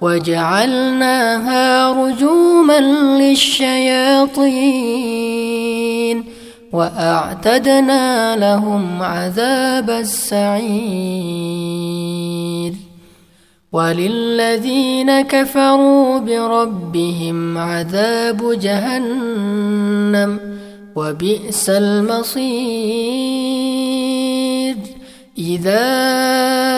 وجعلناها رجوما للشياطين وأعتدنا لهم عذاب السعير وللذين كفروا بربهم عذاب جهنم وبئس المصير إذا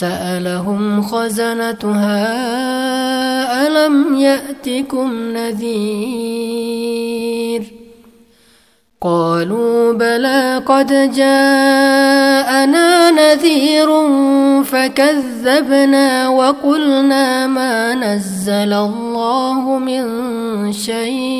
سألهم خزنتها ألم يأتكم نذير؟ قالوا بلى قد جاءنا نذير فكذبنا وقلنا ما نزل الله من شيء.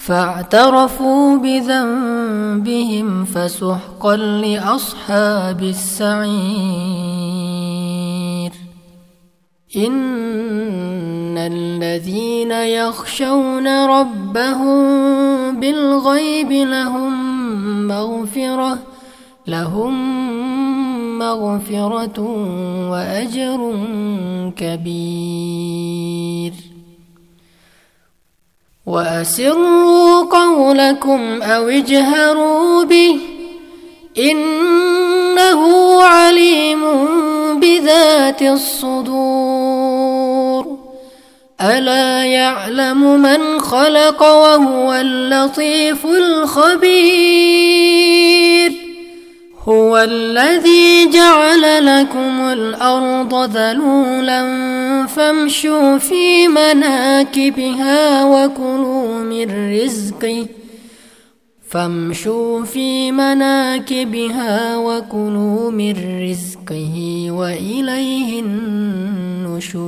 فاعترفوا بذنبهم فسحقا لأصحاب السعير. إن الذين يخشون ربهم بالغيب لهم مغفرة لهم مغفرة وأجر كبير. وأسروا قولكم أو اجهروا به إنه عليم بذات الصدور. ألا يعلم من خلق وهو اللطيف الخبير. هو الذي جعل لكم الأرض ذلولا فامشوا في مناكبها وكلوا من رزقه. فامشوا في مناكبها وكلوا من رزقه وإليه النشور.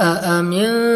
أأمنتم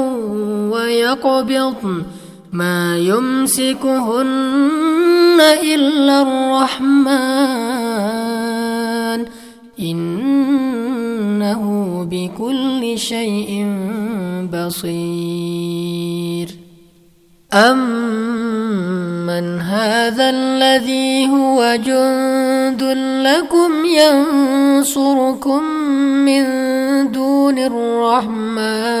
ويقبضن ما يمسكهن إلا الرحمن. إنه بكل شيء بصير. أمن هذا الذي هو جند لكم ينصركم من دون الرحمن.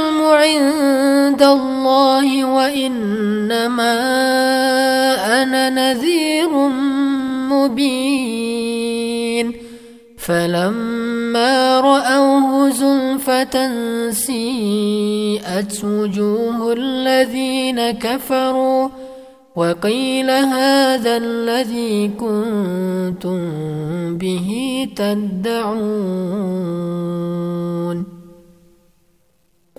عند الله وإنما أنا نذير مبين. فلما رأوه زلفة سيئت وجوه الذين كفروا وقيل هذا الذي كنتم به تدعون.